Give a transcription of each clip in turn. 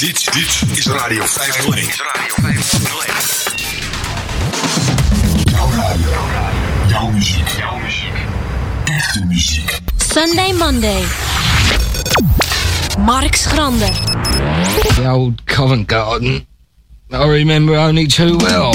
Dit, dit is Radio 501. Radio 501. Jouw radio. Jouw muziek. Jouw muziek. Echte muziek. Sunday Monday. Mark Schrander. The old Covent Garden. I remember only too well.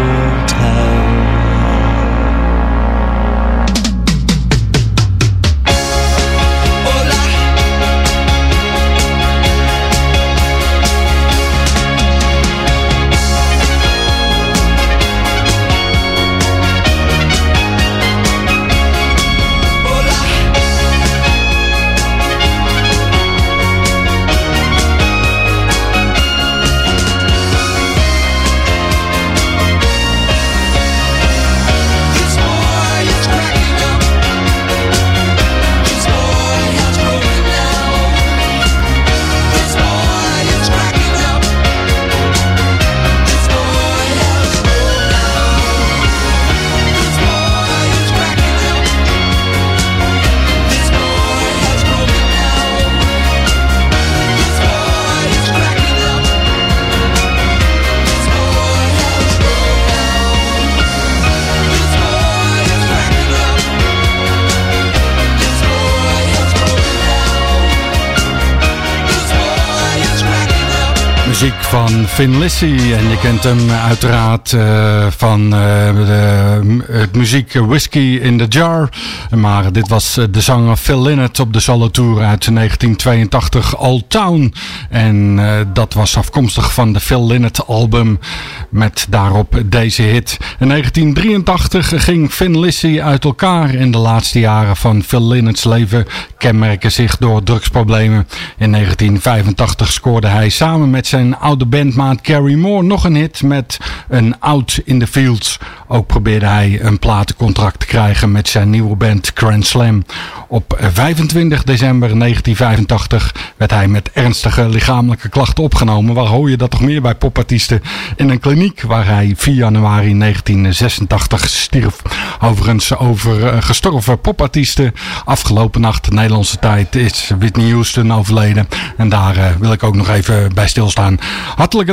van Finn Lissy. En je kent hem uiteraard uh, van uh, de, het muziek Whiskey in the Jar. Maar dit was de zanger Phil Lynott op de solo tour uit 1982 Old Town. En dat was afkomstig van de Phil Lynott album met daarop deze hit. In 1983 ging Finn Lissy uit elkaar. In de laatste jaren van Phil Lynotts leven kenmerken zich door drugsproblemen. In 1985 scoorde hij samen met zijn oude bandmaat Gary Moore nog een hit met een Out in the Fields. Ook probeerde hij een platencontract te krijgen met zijn nieuwe band Grand Slam. Op 25 december 1985 werd hij met ernstige lichamelijke klachten opgenomen. Waar hoor je dat toch meer bij popartiesten? In een kliniek waar hij 4 januari 1986 stierf. Overigens over uh, gestorven popartiesten. Afgelopen nacht, Nederlandse tijd, is Whitney Houston overleden. En daar uh, wil ik ook nog even bij stilstaan.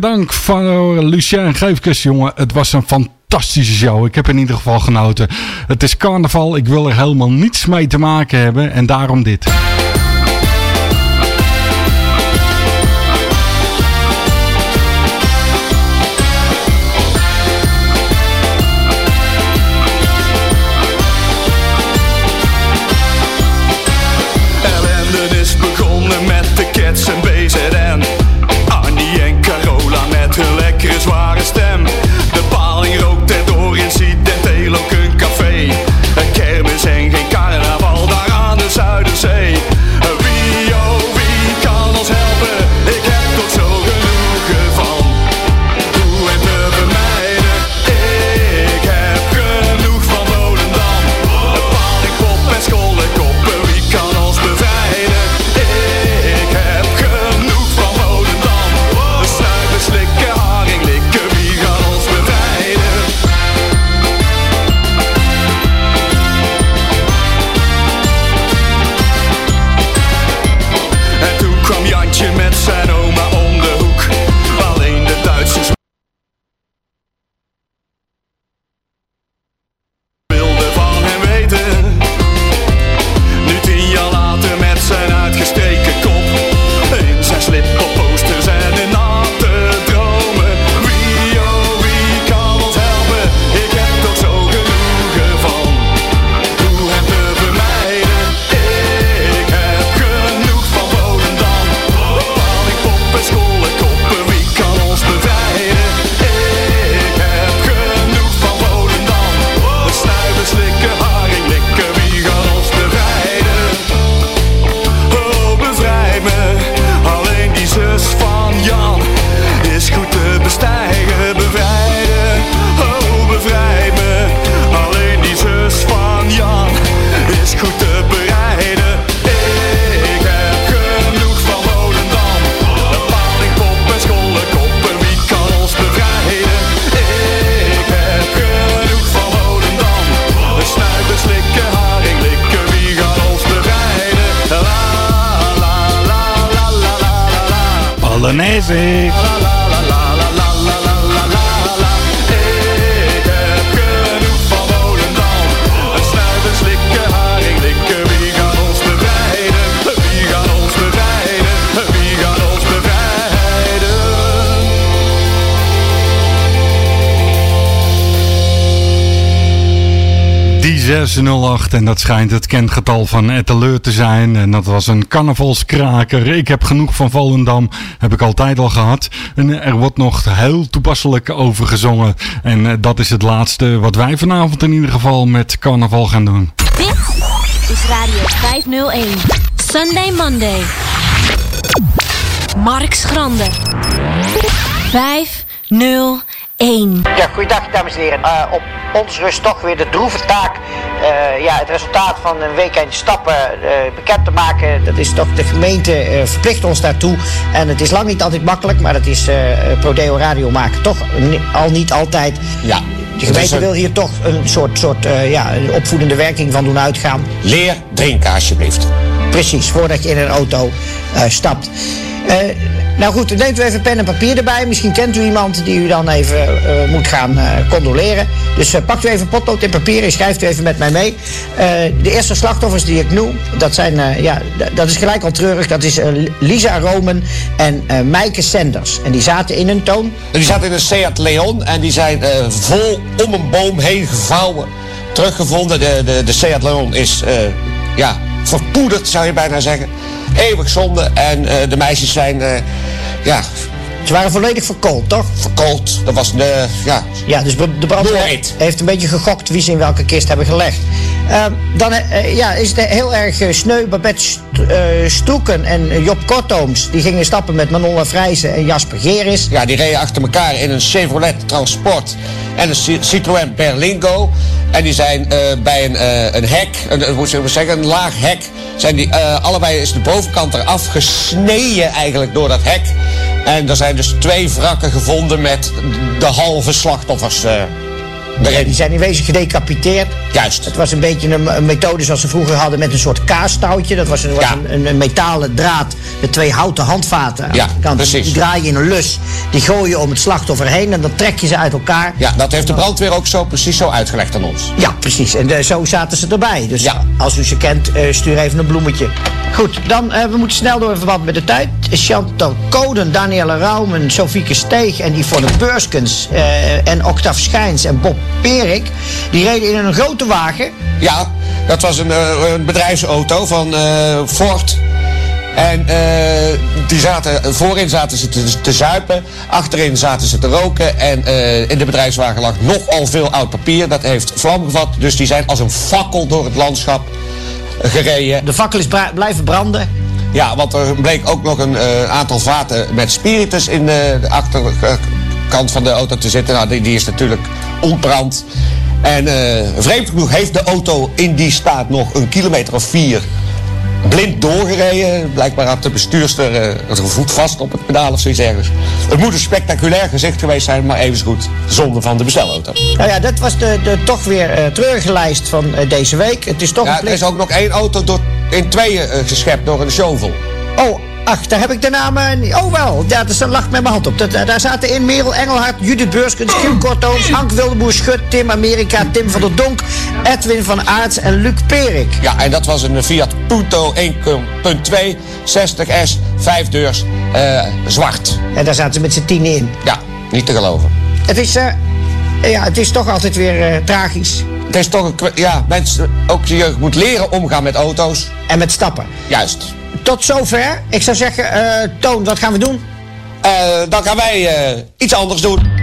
Hartelijke dank voor Lucien Geefkes, jongen. Het was een fantastische show. Ik heb in ieder geval genoten. Het is carnaval. Ik wil er helemaal niets mee te maken hebben. En daarom dit. Music. 608 en dat schijnt het kengetal van Etteleur te zijn. En dat was een carnavalskraker. Ik heb genoeg van Volendam, heb ik altijd al gehad. En er wordt nog heel toepasselijk over gezongen. En eh, dat is het laatste wat wij vanavond in ieder geval met carnaval gaan doen. Dit is Radio 501. Sunday Monday. Mark Schrander. 501. Ja, goeiedag dames en heren. Eh, op ons rust toch weer de droeve taak. eh, ja, het resultaat van een weekend stappen eh, bekend te maken. Dat is toch de gemeente eh, verplicht ons daartoe. En het is lang niet altijd makkelijk, maar dat is Prodeo Radio maken. Toch al niet altijd. Ja. De gemeente wil hier toch een soort, soort eh, ja, een opvoedende werking van doen uitgaan. Leer drinken alsjeblieft. Precies, voordat je in een auto eh, stapt. Eh, nou goed, neemt u even pen en papier erbij. Misschien kent u iemand die u dan even eh, moet gaan eh, condoleren. Dus pakt u even potlood en papier en schrijft u even met mij mee. De eerste slachtoffers die ik noem, dat, zijn, ja, dat is gelijk al treurig. Dat is Lisa Romen en Mijke Senders. En die zaten in een toon. Die zaten in een Seat Leon en die zijn vol om een boom heen gevouwen. Teruggevonden. De, de, de Seat Leon is ja, verpoederd, zou je bijna zeggen. Eeuwig zonde. En eh, de meisjes zijn eh, ja, Ze waren volledig verkoold, toch? verkoold. Dat was de, ja, Ja, dus de brandweer heeft een beetje gegokt wie ze in welke kist hebben gelegd. Ehm, dan eh, ja, is het heel erg eh, sneu. Babette St- eh, Stoeken en eh, Job Kortooms... die gingen stappen met Manolla Vrijzen en Jasper Geris. ja, die reden achter elkaar in een Chevrolet Transport en een Ci- Citroën Berlingo. En die zijn eh, bij een, eh, een hek, een, hoe zullen we zeggen, een laag hek. Zijn die, eh, allebei is de bovenkant eraf gesneden eigenlijk door dat hek. En er zijn dus twee wrakken gevonden met de halve slachtoffers eh. Die zijn in wezen gedecapiteerd. Juist. Het was een beetje een, een methode zoals ze vroeger hadden met een soort kaastoutje. Dat was, een, was Ja. een, een, metalen draad met twee houten handvaten aan Ja, de kant. precies. Die draai je in een lus, die gooi je om het slachtoffer heen en dan trek je ze uit elkaar. Ja, dat heeft de brandweer ook zo precies zo uitgelegd aan ons. Ja, precies. En eh, zo zaten ze erbij. Dus Ja. als u ze kent, eh, stuur even een bloemetje. Goed, dan eh, we moeten snel door in verband met de tijd. Chantal Koden, Danielle Raumen, Sofieke Steeg en Yvonne Beurskens... eh, en Octaf Schijns en Bob Perik... die reden in een grote wagen. Ja, dat was een, eh, een bedrijfsauto van eh, Ford. En eh, die zaten, voorin zaten ze te, te zuipen, achterin zaten ze te roken. En in de bedrijfswagen lag nogal veel oud papier. Dat heeft vlam gevat, dus die zijn als een fakkel door het landschap gereden. De fakkel is blijven branden. Ja, want er bleek ook nog een aantal vaten met spiritus in de, de achterkant van de auto te zitten. Nou, die, die is natuurlijk ontbrand. En eh, vreemd genoeg heeft de auto in die staat nog een kilometer of vier blind doorgereden. Blijkbaar had de bestuurster eh, het voet vast op het pedaal of zoiets ergens. Het moet een spectaculair gezicht geweest zijn, maar even goed zonde van de bestelauto. Nou ja, dat was de, de toch weer eh treurige lijst van deze week. Het is toch Ja, een er is ook nog één auto door, in tweeën geschept door een shovel. Oh, Ach, daar heb ik de namen niet. Oh wel, ja, dus dat lag met mijn hand op. Dat, daar zaten in Merel Engelhard, Judith Beurskens, Kim Kortoons, Hank Wildeboer Schut, Tim Amerika, Tim van der Donk, Edwin van Aerts en Luc Perik. Ja, en dat was een Fiat Punto 1.2, 60S, vijf deurs, eh, zwart. En daar zaten ze met z'n tien in. Ja, niet te geloven. Het is, eh, ja, het is toch altijd weer eh, tragisch. Het is toch een, ja, mensen, ook de jeugd moet leren omgaan met auto's. En met stappen. Juist. Tot zover. Ik zou zeggen, eh, Toon, wat gaan we doen? Eh, dan gaan wij eh, iets anders doen.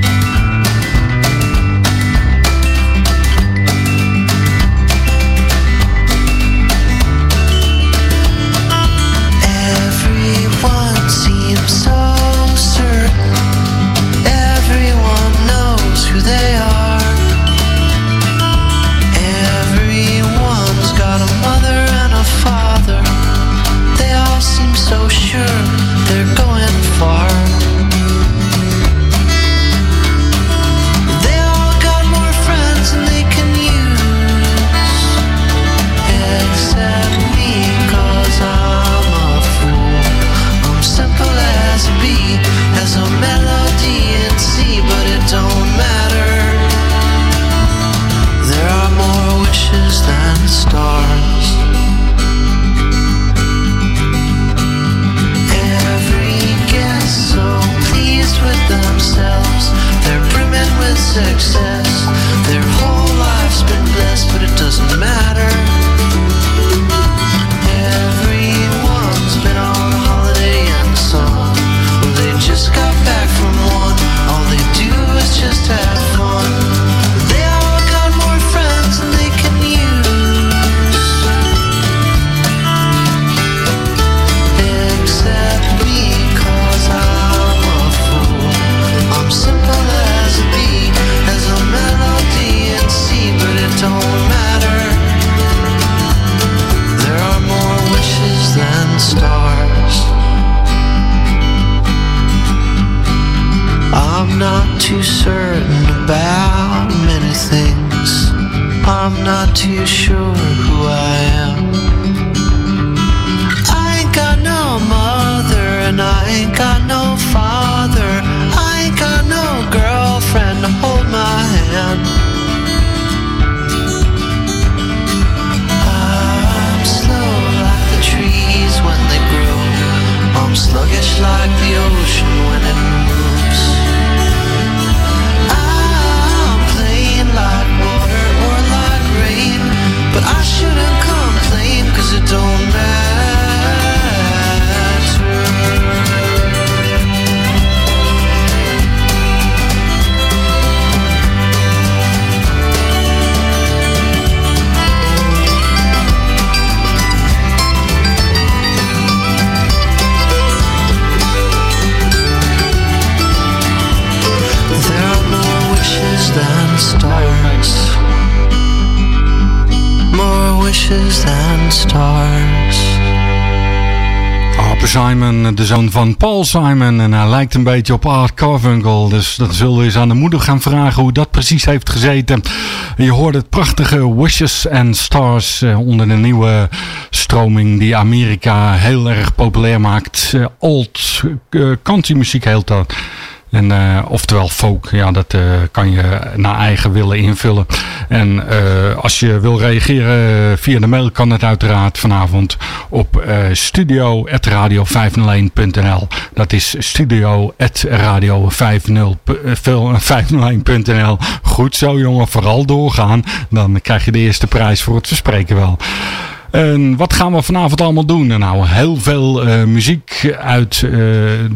Van Paul Simon. En hij lijkt een beetje op Art Carfunkel. Dus dat zullen we eens aan de moeder gaan vragen hoe dat precies heeft gezeten. Je hoort het prachtige Wishes and Stars eh, onder de nieuwe stroming die Amerika heel erg populair maakt. Eh, old uh, country muziek heel dat. En, uh, oftewel folk, ja, dat uh, kan je naar eigen willen invullen. En uh, als je wil reageren via de mail, kan het uiteraard vanavond op studio.radio501.nl. Dat is studio.radio501.nl. Goed zo, jongen, vooral doorgaan. Dan krijg je de eerste prijs voor het verspreken wel. En wat gaan we vanavond allemaal doen? Nou, heel veel uh, muziek uit uh,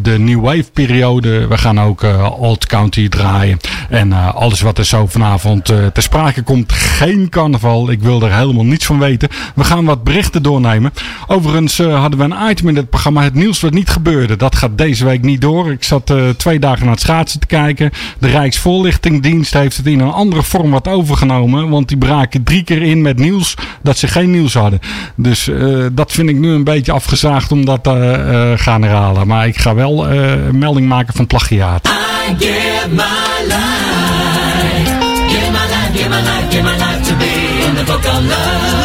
de New Wave periode. We gaan ook uh, Old County draaien. En alles wat er zo vanavond te sprake komt. Geen carnaval. Ik wil er helemaal niets van weten. We gaan wat berichten doornemen. Overigens hadden we een item in het programma. Het nieuws wat niet gebeurde. Dat gaat deze week niet door. Ik zat twee dagen naar het schaatsen te kijken. De Rijksvoorlichtingdienst heeft het in een andere vorm wat overgenomen. Want die braken drie keer in met nieuws dat ze geen nieuws hadden. Dus uh, dat vind ik nu een beetje afgezaagd om dat te uh, uh, gaan herhalen. Maar ik ga wel melding maken van plagiaat. I give my life, give my life, give my life, give my life to be in the book of love.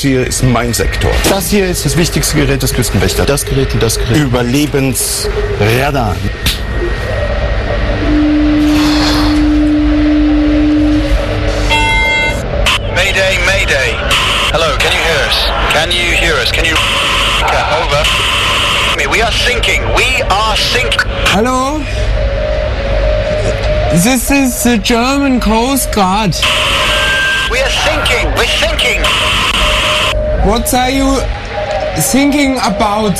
Das hier ist mein Sektor. Das hier ist das wichtigste Gerät des Küstenwächters. Das Gerät und das Gerät. Überlebensradar. Mayday, Mayday. Hello, can you hear us? Can you hear us? Can you... Over. We are sinking. We are sinking. Hello? This is the German Coast Guard. We are sinking. We're sinking. What are you thinking about?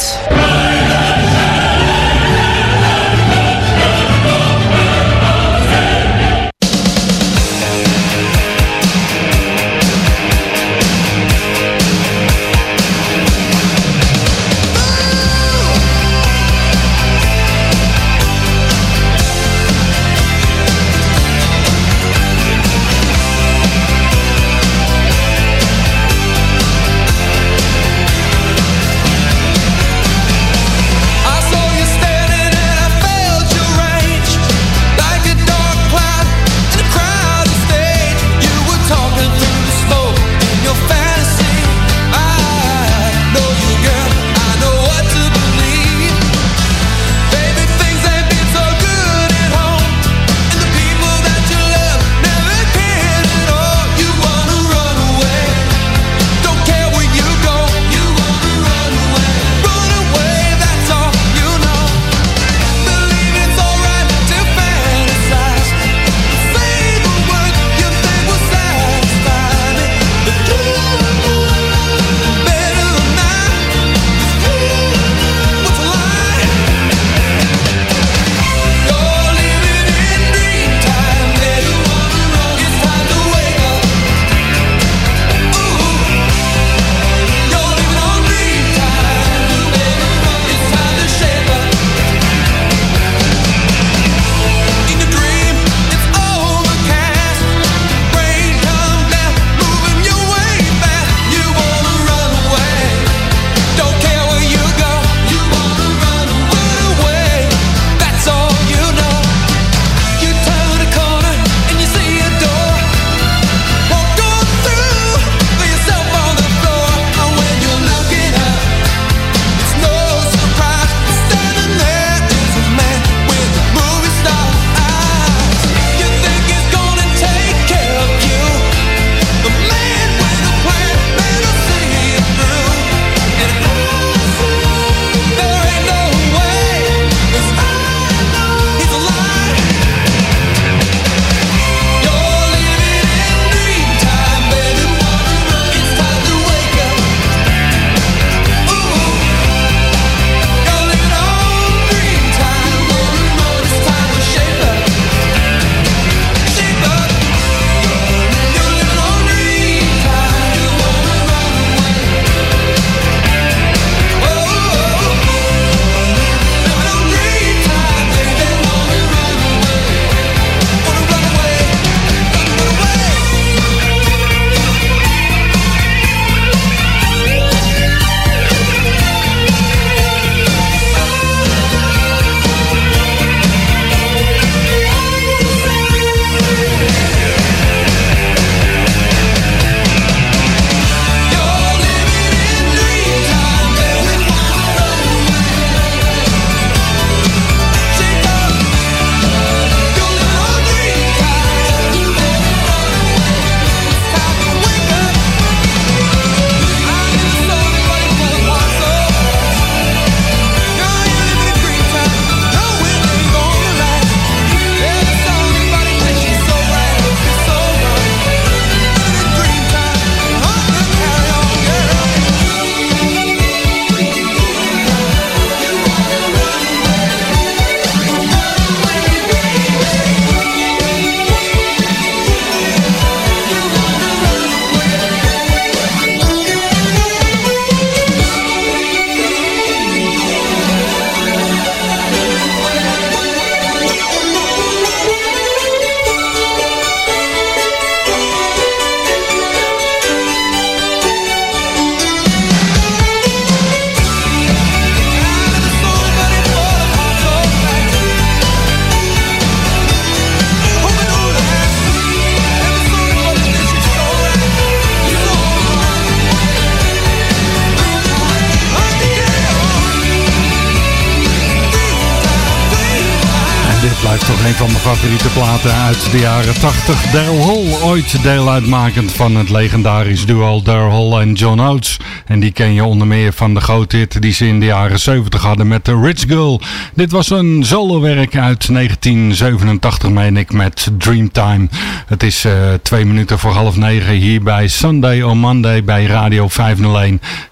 De jaren 80. Daryl Hall, ooit deel uitmakend van het legendarisch duo Daryl Hall en John Oates. En die ken je onder meer van de grote hit die ze in de jaren 70 hadden met The Rich Girl. Dit was een solowerk uit 1987, meen ik, met Dreamtime. Het is uh, twee minuten voor half negen hier bij Sunday on Monday bij Radio 501 tot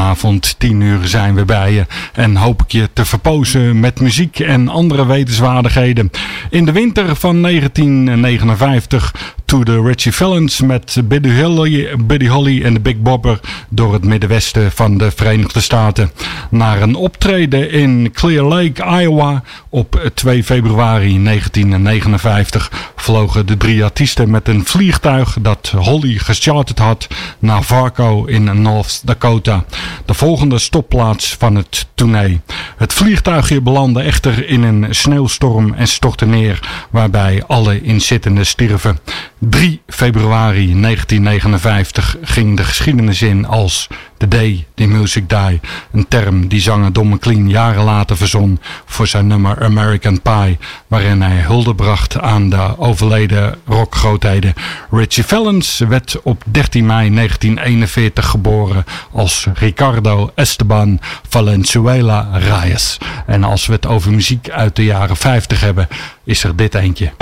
vanavond 10 uur zijn we bij je. En hoop ik je te verpozen met muziek en andere wetenswaardigheden. In de winter van 1959 de Richie Valens met Buddy Holly, Buddy Holly en de Big Bopper door het middenwesten van de Verenigde Staten. Naar een optreden in Clear Lake, Iowa op 2 februari 1959 vlogen de drie artiesten met een vliegtuig dat Holly gecharterd had naar Varco in North Dakota. De volgende stopplaats van het tournee. Het vliegtuigje belandde echter in een sneeuwstorm en stortte neer waarbij alle inzittenden stierven. 3 februari 1959 ging de geschiedenis in als The Day the Music Die. Een term die zanger Don McLean jaren later verzon voor zijn nummer American Pie. Waarin hij hulde bracht aan de overleden rockgrootheden. Richie Valens werd op 13 mei 1941 geboren als Ricardo Esteban Valenzuela Reyes. En als we het over muziek uit de jaren 50 hebben, is er dit eentje.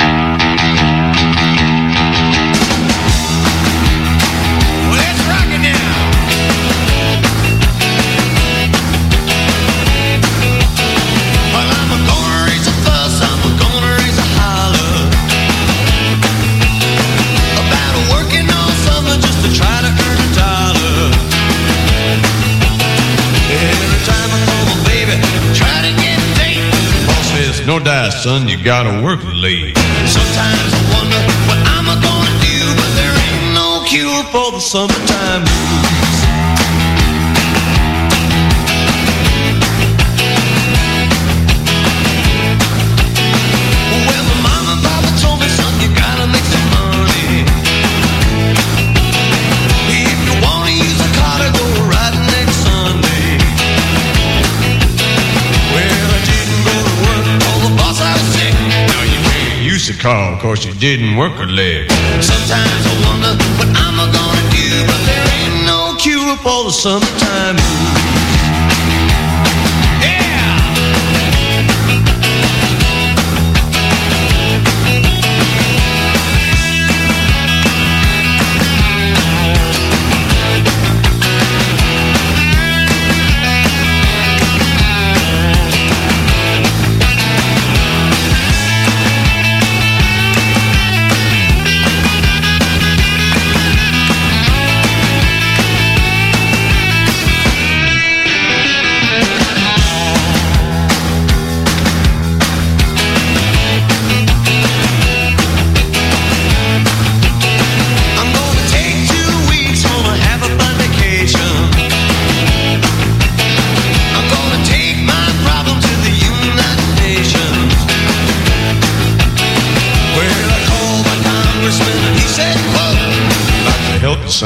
Son, you gotta work late. Sometimes I wonder what I'm gonna do, but there ain't no cure for the summertime blues. Use cause you didn't work a leg. Sometimes I wonder what I'm gonna do, but there ain't no cure for the summertime blues.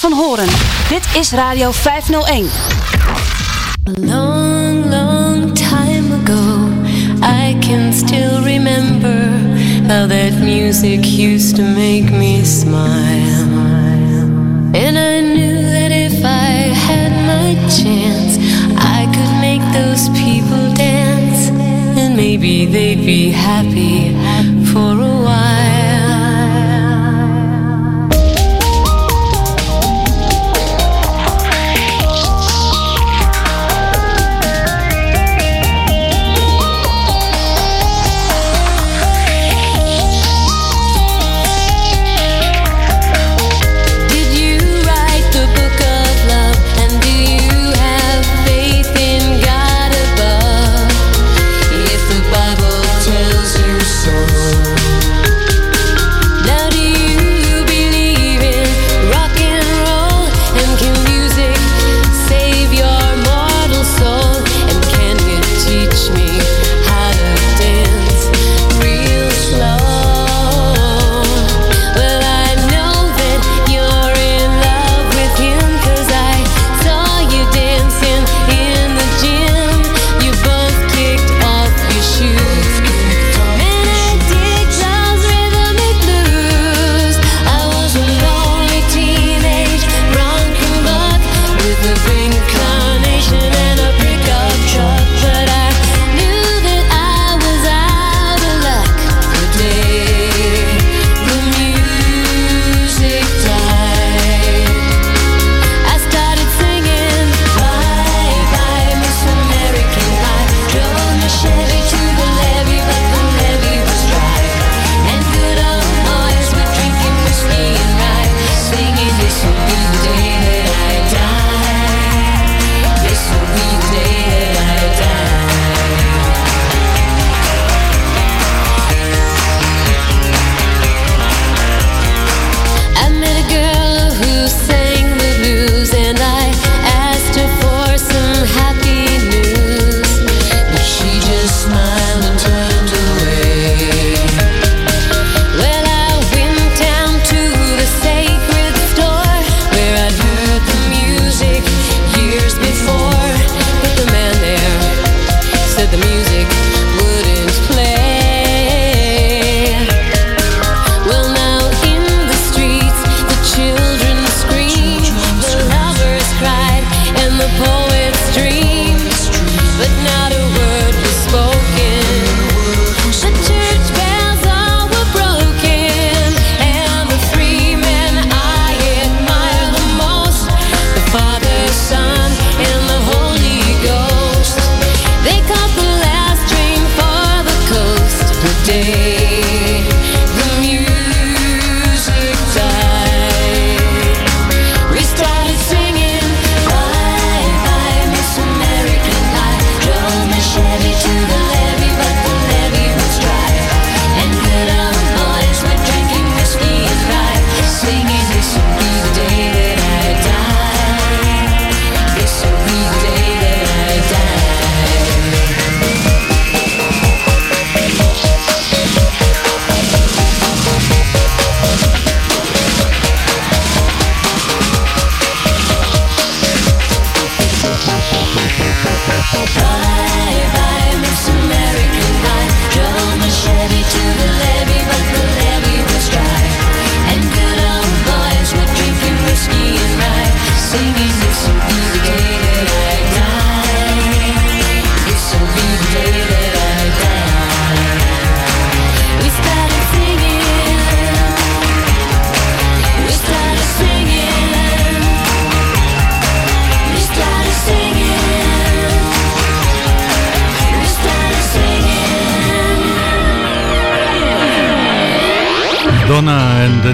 Van Horen. Dit is Radio 501. A long, long time ago, I can still remember how that music used to make me smile. And I knew that if I had my chance, I could make those people dance. And maybe they'd be happy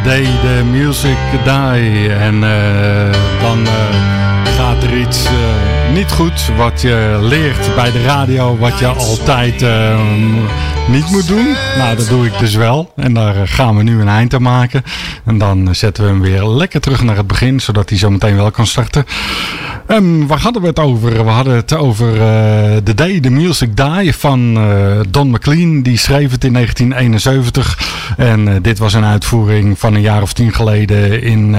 The Music Die. En eh, dan eh, gaat er iets eh, niet goed wat je leert bij de radio, wat je altijd eh, niet moet doen. Nou, dat doe ik dus wel. En daar gaan we nu een eind aan maken. En dan zetten we hem weer lekker terug naar het begin, zodat hij zo meteen wel kan starten. Ehm, waar hadden we het over? We hadden het over eh, The Day the Music Die van eh, Don McLean. Die schreef het in 1971. En eh, dit was een uitvoering van een jaar of tien geleden in...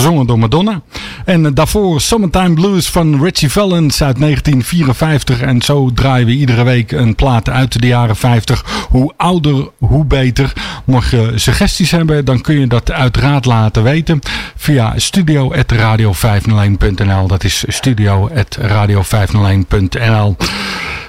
Gezongen door Madonna. En eh, daarvoor Summertime Blues van Richie Valens uit 1954. En zo draaien we iedere week een plaat uit de jaren 50. Hoe ouder, hoe beter. Mocht je suggesties hebben, dan kun je dat uiteraard laten weten. Via studio.radio501.nl Dat is studio.radio501.nl Eh,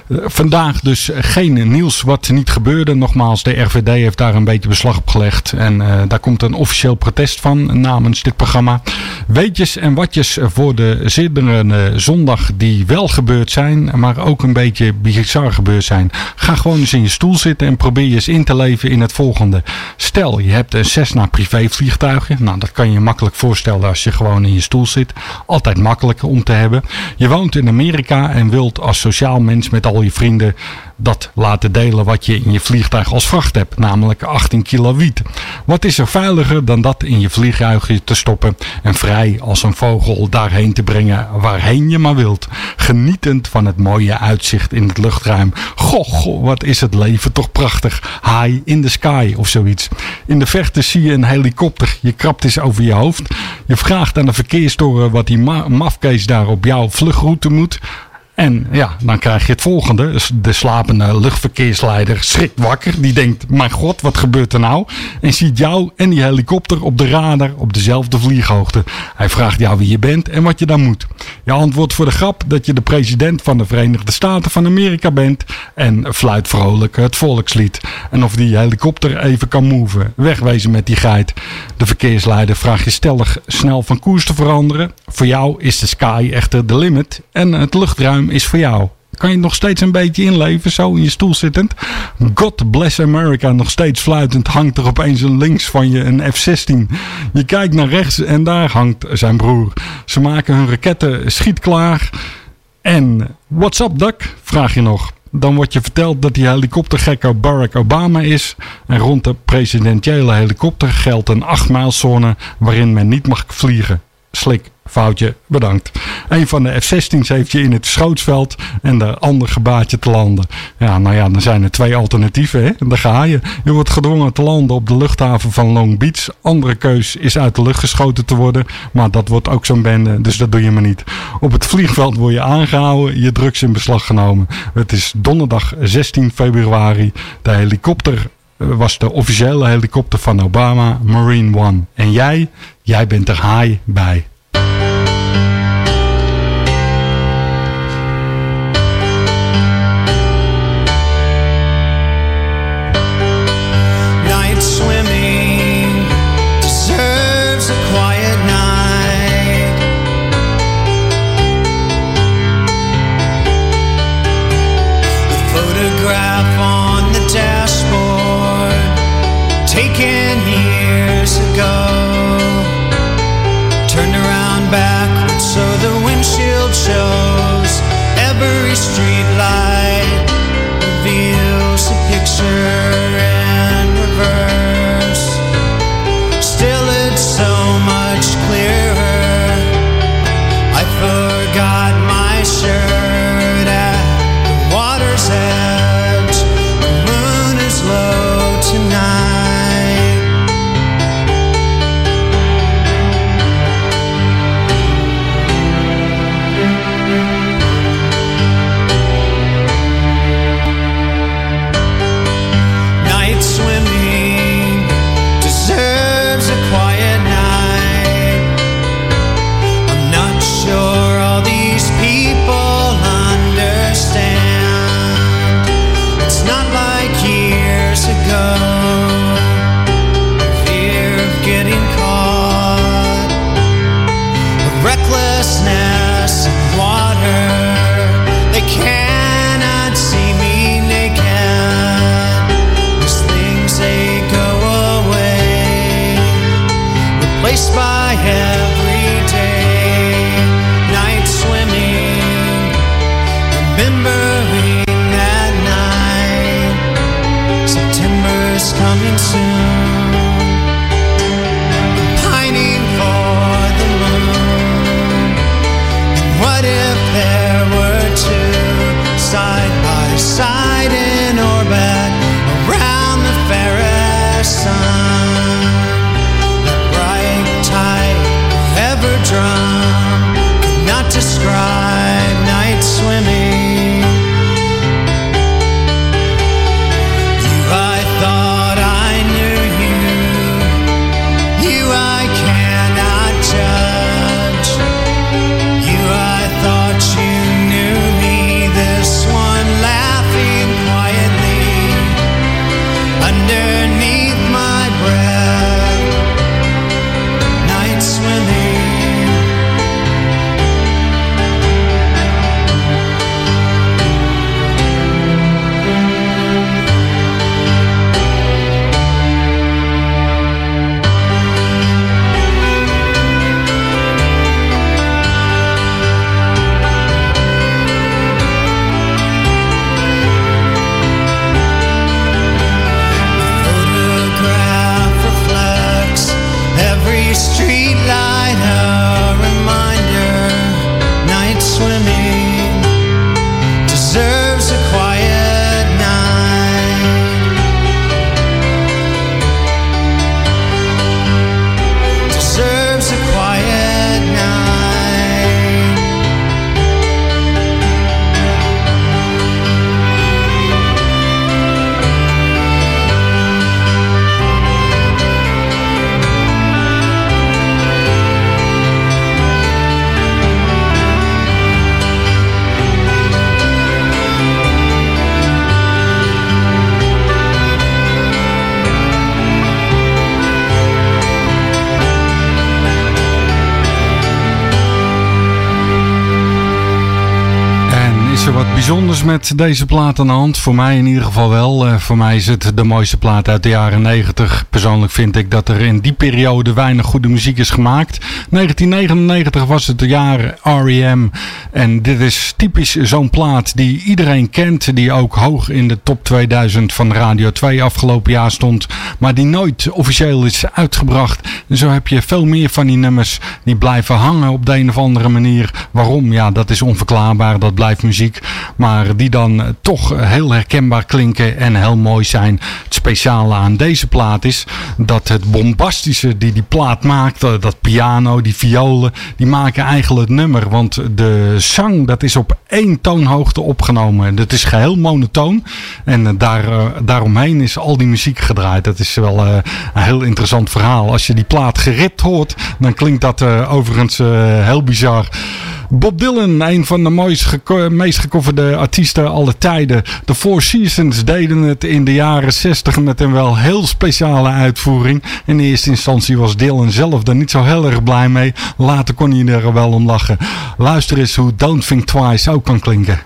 Vandaag dus geen nieuws wat niet gebeurde. Nogmaals, de RVD heeft daar een beetje beslag op gelegd. En eh, daar komt een officieel protest van namens dit programma. Weetjes en watjes voor de zitterende zondag die wel gebeurd zijn. Maar ook een beetje bizar gebeurd zijn. Ga gewoon eens in je stoel zitten en probeer je eens in te leven in het volgende. Stel, je hebt een Cessna privévliegtuigje. Nou, dat kan je je makkelijk voorstellen als je gewoon in je stoel zit. Altijd makkelijk om te hebben. Je woont in Amerika en wilt als sociaal mens met al je vrienden dat laten delen wat je in je vliegtuig als vracht hebt, namelijk 18 kilo wiet. Wat is er veiliger dan dat in je vliegtuigje te stoppen en vrij als een vogel daarheen te brengen waarheen je maar wilt, genietend van het mooie uitzicht in het luchtruim. Goh, wat is het leven toch prachtig. High in the sky of zoiets. In de verte zie je een helikopter, je krabt eens over je hoofd. Je vraagt aan de verkeerstoren wat die ma mafkees daar op jouw vluchtroute moet. En ja, dan krijg je het volgende. Dus De slapende luchtverkeersleider schrikt wakker. Die denkt, mijn god, wat gebeurt er nou? En ziet jou en die helikopter op de radar op dezelfde vlieghoogte. Hij vraagt jou wie je bent en wat je dan moet. Je antwoordt voor de grap dat je de president van de Verenigde Staten van Amerika bent. En fluit vrolijk het volkslied. En of die helikopter even kan moven. Wegwezen met die geit. De verkeersleider vraagt je stellig snel van koers te veranderen. Voor jou is de sky echter de limit. En het luchtruim is voor jou. Kan je nog steeds een beetje inleven, zo in je stoel zittend? God bless America, nog steeds fluitend, hangt er opeens een links van je een F-16. Je kijkt naar rechts en daar hangt zijn broer. Ze maken hun raketten schietklaar. En, what's up, Duck? Vraag je nog. Dan wordt je verteld dat die helikoptergekker Barack Obama is. En rond de presidentiële helikopter geldt een 8 mijlzone waarin men niet mag vliegen. Slik, foutje, bedankt. Een van de F-16's heeft je in het schootsveld en de ander gebaat je te landen. Ja, nou ja, dan zijn er twee alternatieven, hè. Daar ga je. Je wordt gedwongen te landen op de luchthaven van Long Beach. Andere keus is uit de lucht geschoten te worden, maar dat wordt ook zo'n bende, dus dat doe je maar niet. Op het vliegveld word je aangehouden, je drugs in beslag genomen. Het is donderdag 16 februari. De helikopter eh, was de officiële helikopter van Obama, Marine One. En jij, jij bent er haai bij. Met deze plaat aan de hand. Voor mij in ieder geval wel. Eh, voor mij is het de mooiste plaat uit de jaren 90. Persoonlijk vind ik dat er in die periode weinig goede muziek is gemaakt. 1999 was het jaar R.E.M. En dit is typisch zo'n plaat die iedereen kent. Die ook hoog in de top 2000 van Radio 2 afgelopen jaar stond. Maar die nooit officieel is uitgebracht. En zo heb je veel meer van die nummers die blijven hangen op de een of andere manier. Waarom? Ja, dat is onverklaarbaar. Dat blijft muziek. Maar die dan eh, toch heel herkenbaar klinken en heel mooi zijn. Het speciale aan deze plaat is dat het bombastische die die plaat maakt, eh, dat piano, die violen, die maken eigenlijk het nummer. Want de zang, dat is op één toonhoogte opgenomen. Dat is geheel monotoon. En eh, daar, eh, daaromheen is al die muziek gedraaid. Dat is wel eh, een heel interessant verhaal. Als je die plaat geript hoort, dan klinkt dat eh, overigens eh, heel bizar. Bob Dylan, een van de mooist meest gecoverde artiesten aller tijden. De Four Seasons deden het in de jaren 60 met een wel heel speciale uitvoering. In eerste instantie was Dylan zelf er niet zo heel erg blij mee. Later kon hij er wel om lachen. Luister eens hoe Don't Think Twice ook kan klinken.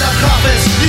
The profits,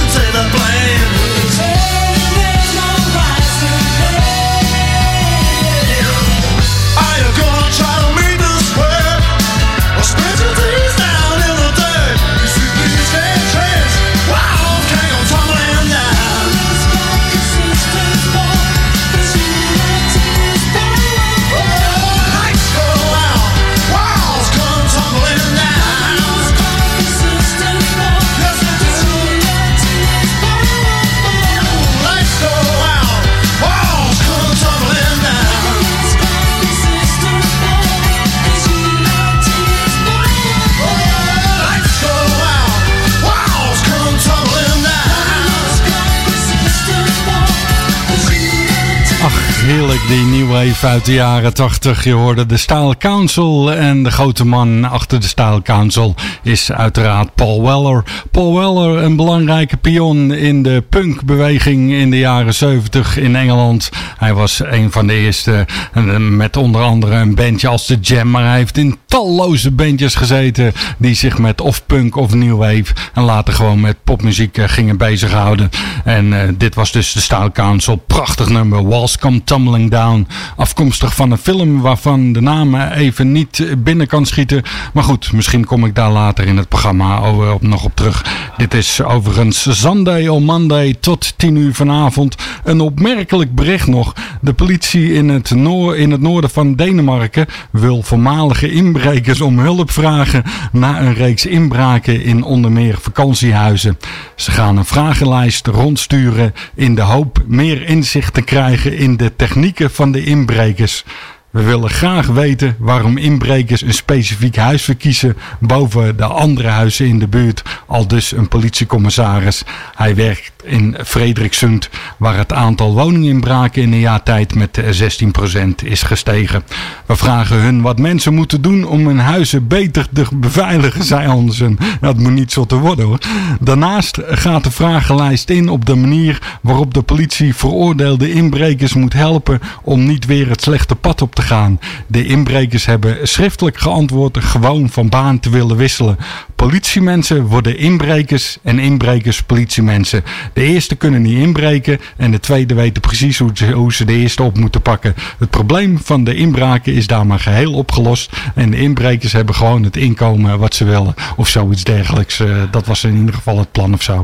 die nieuwe wave uit de jaren 80. Je hoorde de Style Council en de grote man achter de Style Council is uiteraard Paul Weller. Paul Weller, een belangrijke pion in de punkbeweging in de jaren 70 in Engeland. Hij was een van de eerste eh, met onder andere een bandje als The Jam, maar hij heeft in talloze bandjes gezeten die zich met of punk of new wave en later gewoon met popmuziek eh, gingen bezighouden. En eh, dit was dus de Style Council. Prachtig nummer, Walls Come Tumbling Down. Afkomstig van een film waarvan de naam eh, even niet eh, binnen kan schieten. Maar goed, misschien kom ik daar later in het programma over, op, nog op terug. Dit is overigens Sunday on Monday tot 10 uur vanavond. Een opmerkelijk bericht nog. De politie in het, in het noorden van Denemarken wil voormalige inbrekers om hulp vragen na een reeks inbraken in onder meer vakantiehuizen. Ze gaan een vragenlijst rondsturen in de hoop meer inzicht te krijgen in de technieken van de inbrekers. We willen graag weten waarom inbrekers een specifiek huis verkiezen boven de andere huizen in de buurt. Al dus een politiecommissaris. Hij werkt in Frederiksund, waar het aantal woninginbraken in een jaar tijd met eh, 16% is gestegen. We vragen hun wat mensen moeten doen om hun huizen beter te beveiligen, zei Andersen. Dat moet niet zo te worden hoor. Daarnaast gaat de vragenlijst in op de manier waarop de politie veroordeelde inbrekers moet helpen om niet weer het slechte pad op te gaan. De inbrekers hebben schriftelijk geantwoord gewoon van baan te willen wisselen. Politiemensen worden inbrekers en inbrekers politiemensen. De eerste kunnen niet inbreken en de tweede weten precies hoe ze, hoe ze de eerste op moeten pakken. Het probleem van de inbraken is daar maar geheel opgelost. En de inbrekers hebben gewoon het inkomen wat ze willen. Of zoiets dergelijks. Eh, dat was in ieder geval het plan of zo.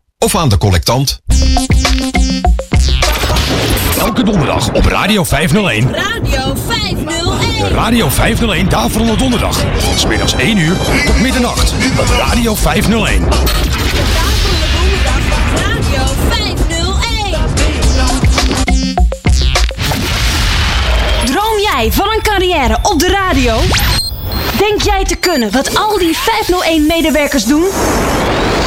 of aan de collectant. Elke donderdag op Radio 501. Radio 501. Radio 501 Daverende Donderdag. Van middags 1 uur tot middernacht op Radio 501. Donderdag Radio 501. Droom jij van een carrière op de radio? Denk jij te kunnen wat al die 501-medewerkers doen?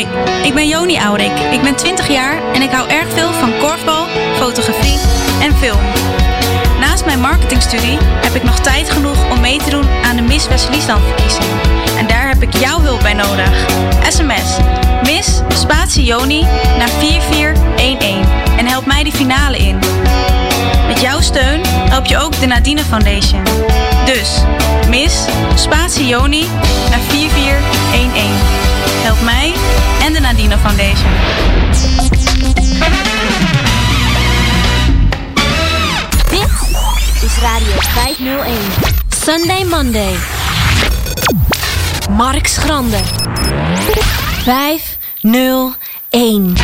Hoi, ik ben Joni Aurik. Ik ben 20 jaar en ik hou erg veel van korfbal, fotografie en film. Naast mijn marketingstudie heb ik nog tijd genoeg om mee te doen aan de Miss West-Friesland-verkiezing. En daar heb ik jouw hulp bij nodig. SMS Miss Spatie Joni naar 4411 en help mij die finale in. Met jouw steun help je ook de Nadine Foundation. Dus Miss Spatie Joni naar 4411. Help mij en de Nadine Foundation. Dit is Radio 501. Sunday Monday. Mark Schrander. 501.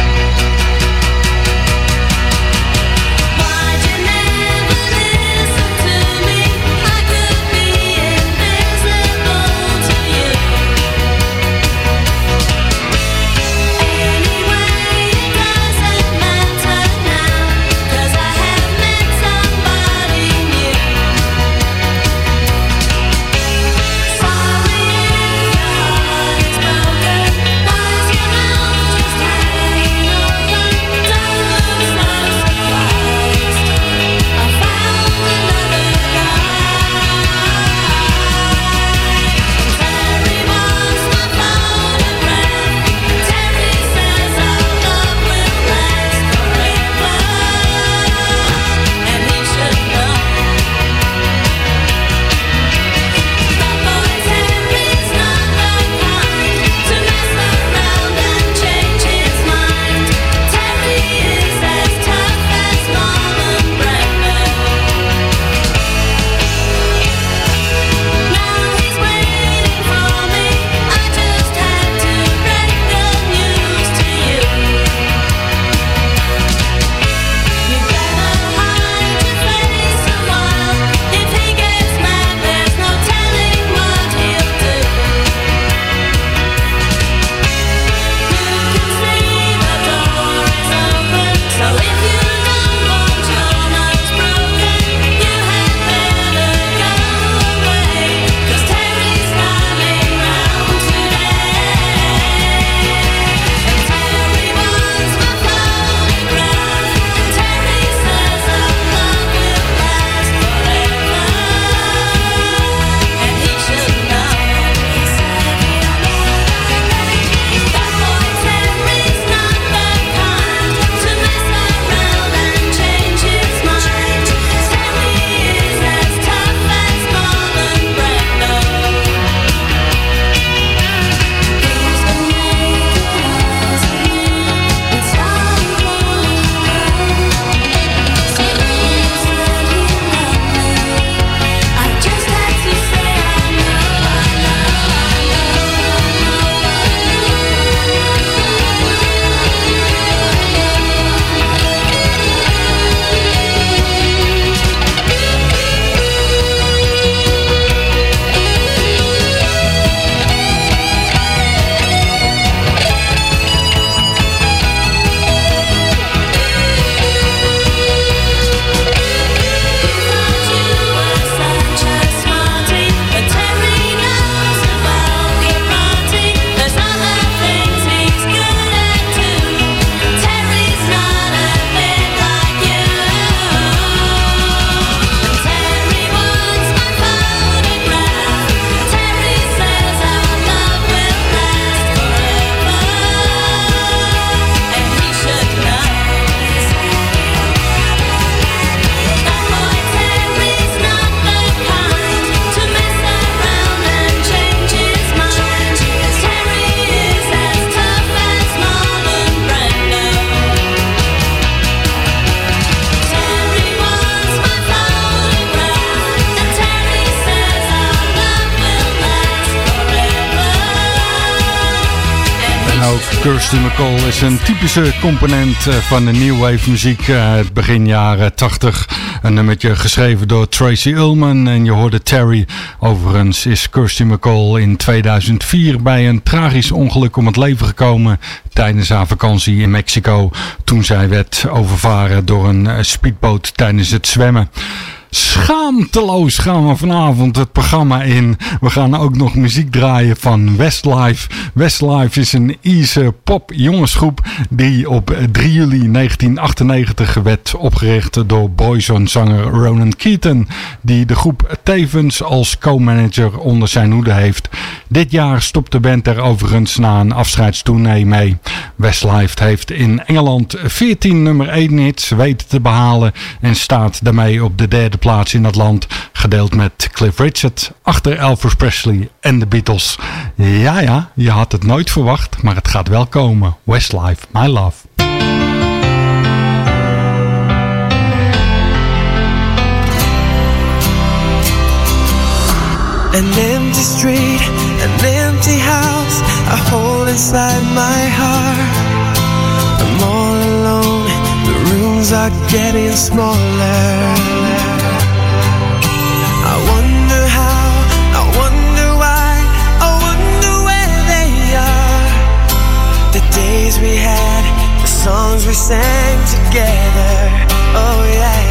Is een typische component eh, van de new wave muziek eh, uit begin jaren 80. Een nummertje geschreven door Tracy Ullman en je hoorde Terry. Overigens is Kirsty McCall in 2004 bij een tragisch ongeluk om het leven gekomen tijdens haar vakantie in Mexico toen zij werd overvaren door een eh, speedboot tijdens het zwemmen schaamteloos gaan we vanavond het programma in. We gaan ook nog muziek draaien van Westlife. Westlife is een Ierse pop jongensgroep die op 3 juli 1998 werd opgericht door Boyzone-zanger Ronan Keaton, die de groep tevens als co-manager onder zijn hoede heeft. Dit jaar stopt de band er overigens na een afscheidstournee mee. Westlife heeft in Engeland 14 nummer 1 hits weten te behalen en staat daarmee op de derde plaats in het het land. Gedeeld met Cliff Richard, achter Elvis Presley en de Beatles. Ja, ja, je had het nooit verwacht, maar het gaat wel komen. Westlife, my love. An empty street, an empty house, a hole inside my heart. I'm all alone, the rooms are getting smaller. songs we sang together. Oh yeah.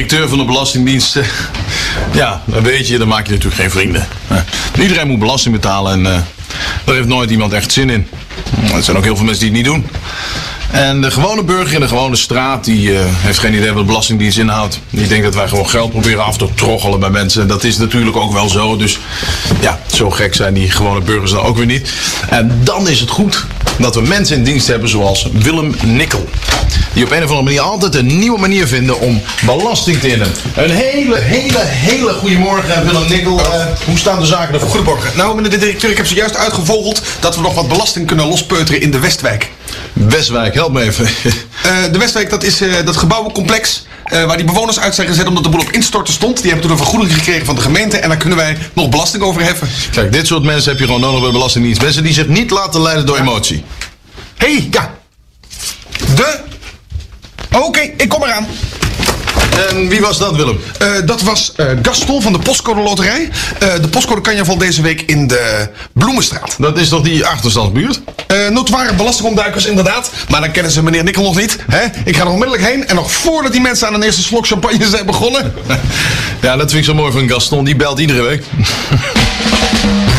directeur van de Belastingdienst. Eh, ja, dan weet je, dan maak je natuurlijk geen vrienden. Eh, iedereen moet belasting betalen en daar eh, heeft nooit iemand echt zin in. Er zijn ook heel veel mensen die het niet doen. En de gewone burger in de gewone straat, die heeft geen idee wat de Belastingdienst inhoudt. Die denkt dat wij gewoon geld proberen af te troggelen bij mensen. En dat is natuurlijk ook wel zo. Dus ja, zo gek zijn die gewone burgers dan ook weer niet. En dan is het goed dat we mensen in dienst hebben zoals Willem Nikkel. Die op een of andere manier altijd een nieuwe manier vinden om belasting te innen. Een hele, hele, hele goede morgen Willem Nikkel. Eh, hoe staan de zaken ervoor? Goedemorgen. Nou, meneer de directeur, ik heb zojuist uitgevogeld dat we nog wat belasting kunnen lospeuteren in de Westwijk. Westwijk, help me even. Eh, de Westwijk, dat is eh, dat gebouwencomplex waar die bewoners uit zijn gezet omdat de boel op instorten stond. Die hebben toen een vergoeding gekregen van de gemeente en daar kunnen wij nog belasting over heffen. Kijk, dit soort mensen heb je gewoon nodig bij de Belastingdienst. Mensen die zich niet laten leiden door emotie. Hé, hey, ja. De... Oké, ik kom eraan. En wie was dat, Willem? Eh, dat was eh, Gaston van de Postcode Loterij. Eh, de postcode carnaval deze week in de Bloemenstraat. Dat is toch die achterstandsbuurt? Uh, notoire belastingontduikers, inderdaad. Maar dan kennen ze meneer Nikkel nog niet. Hè? Ik ga er onmiddellijk heen. En nog voordat die mensen aan een eerste slok champagne zijn begonnen. Ja, dat vind ik zo mooi van Gaston. Die belt iedere week.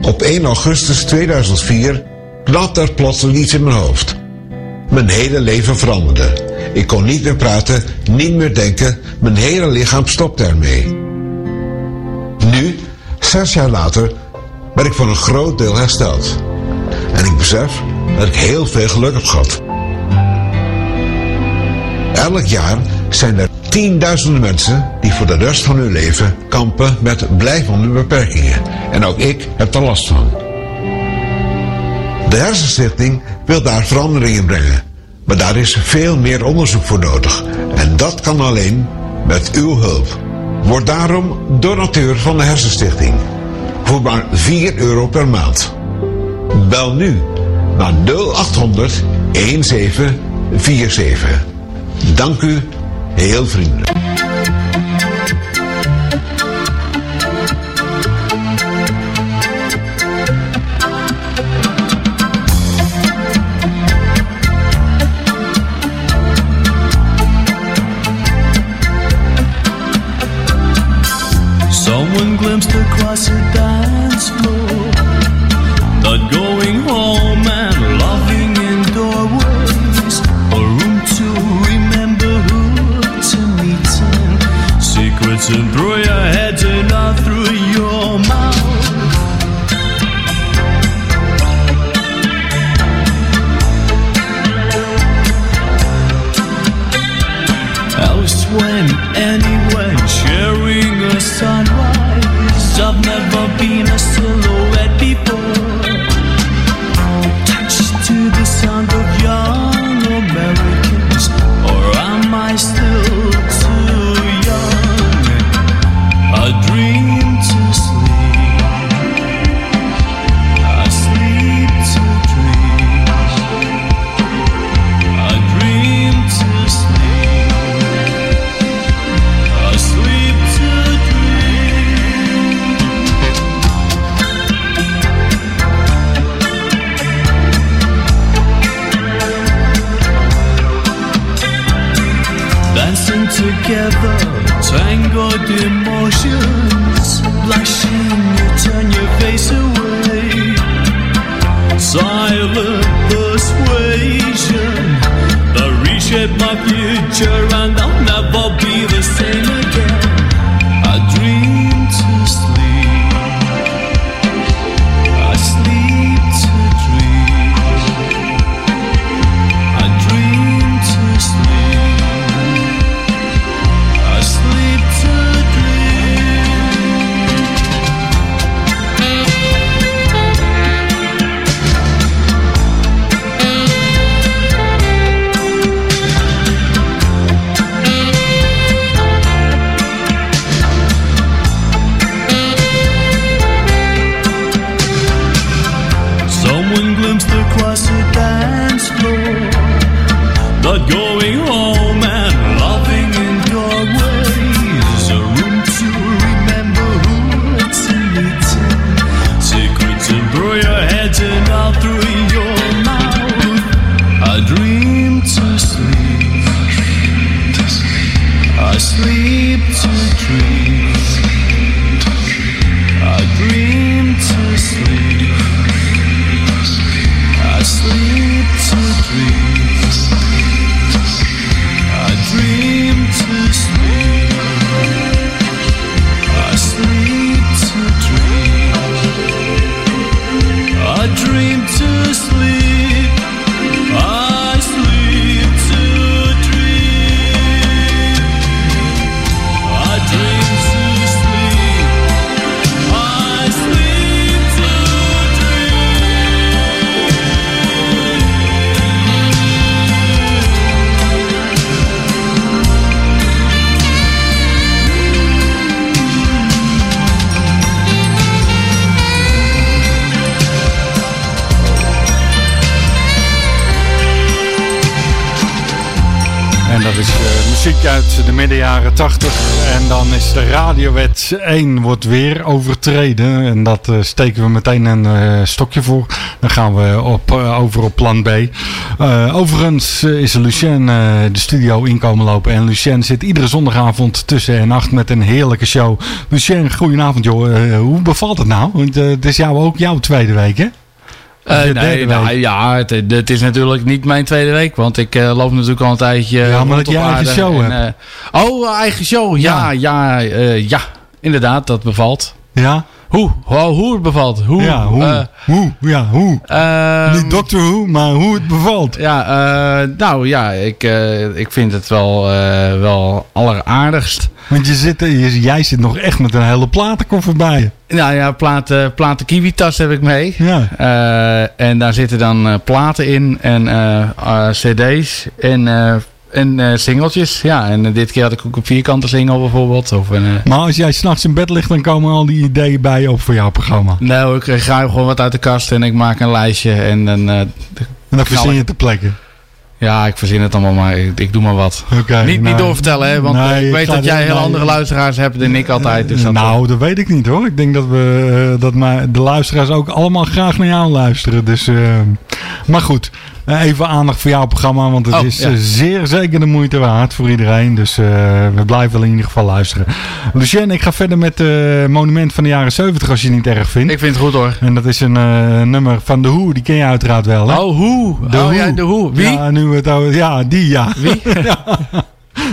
Op 1 augustus 2004 knapte er plotseling iets in mijn hoofd. Mijn hele leven veranderde. Ik kon niet meer praten, niet meer denken, mijn hele lichaam stopte ermee. Nu, zes jaar later, ben ik voor een groot deel hersteld. En ik besef dat ik heel veel geluk heb gehad. Elk jaar zijn er tienduizenden mensen die voor de rest van hun leven kampen met blijvende beperkingen. En ook ik heb er last van. De Hersenstichting wil daar verandering in brengen. Maar daar is veel meer onderzoek voor nodig. En dat kan alleen met uw hulp. Word daarom donateur van de Hersenstichting. Voor maar 4 euro per maand. Bel nu naar 0800 1747. Dank u Heel vriendelijk. Someone glimpsed across her uit de midden jaren 80. En dan is de radiowet 1 wordt weer overtreden. En dat eh, steken we meteen een eh, stokje voor. Dan gaan we op, eh, over op plan B. Overigens is Lucien de studio inkomen lopen. En Lucien zit iedere zondagavond tussen en acht met een heerlijke show. Lucien, goedenavond joh. Hoe bevalt het nou? Want het is jou ook jouw tweede week hè? Eh, je nee, nou, ja, het, het is natuurlijk niet mijn tweede week, want ik eh, loop natuurlijk al een tijdje. Ja, maar dat je eigen show en, hebt. eh, oh, eigen show, ja, ja, eh, ja, inderdaad, dat bevalt. Ja? Hoe? Hoe, hoe het bevalt? Hoe? Ja, hoe? Eh, hoe? Ja, hoe? ehm, Niet Doctor Who, maar hoe het bevalt. Ja, eh, nou ja, ik, eh, ik vind het wel, wel alleraardigst. Want je zit, je- jij zit nog echt met een hele platenkoffer bij je. Nou ja, platen, platen kiwi-tas heb ik mee. Ja. En daar zitten dan platen in en cd's en, en eh, singeltjes. Ja, en eh, dit keer had ik ook een vierkante single bijvoorbeeld. Of een, eh, Maar als jij s'nachts in bed ligt, dan komen al die ideeën bij je op voor jouw programma. nou, ik ga gewoon wat uit de kast en ik maak een lijstje en dan... eh, En dan verzin je ter plekke. Ja, ik verzin het allemaal, maar ik, ik doe maar wat. Oké, niet, niet nou, doorvertellen, hè, want nee, ik weet dat jij heel nee, andere luisteraars hebt dan ik altijd. Dus dat nou, dat weet ik niet hoor. Ik denk dat, we, dat maar de luisteraars ook allemaal graag naar jou luisteren. Dus, maar goed, even aandacht voor jouw programma, want het Oh, is ja. eh, zeer zeker de moeite waard voor iedereen. Dus eh, we blijven wel in ieder geval luisteren. Lucien, ik ga verder met het monument van de jaren 70 als je het niet erg vindt. Ik vind het goed hoor. En dat is een eh, nummer van The Who, die ken je uiteraard wel. Hè? Oh, hoe? The oh Who. ja, de hoe. Wie? Ja, nu het ja, die ja. Wie?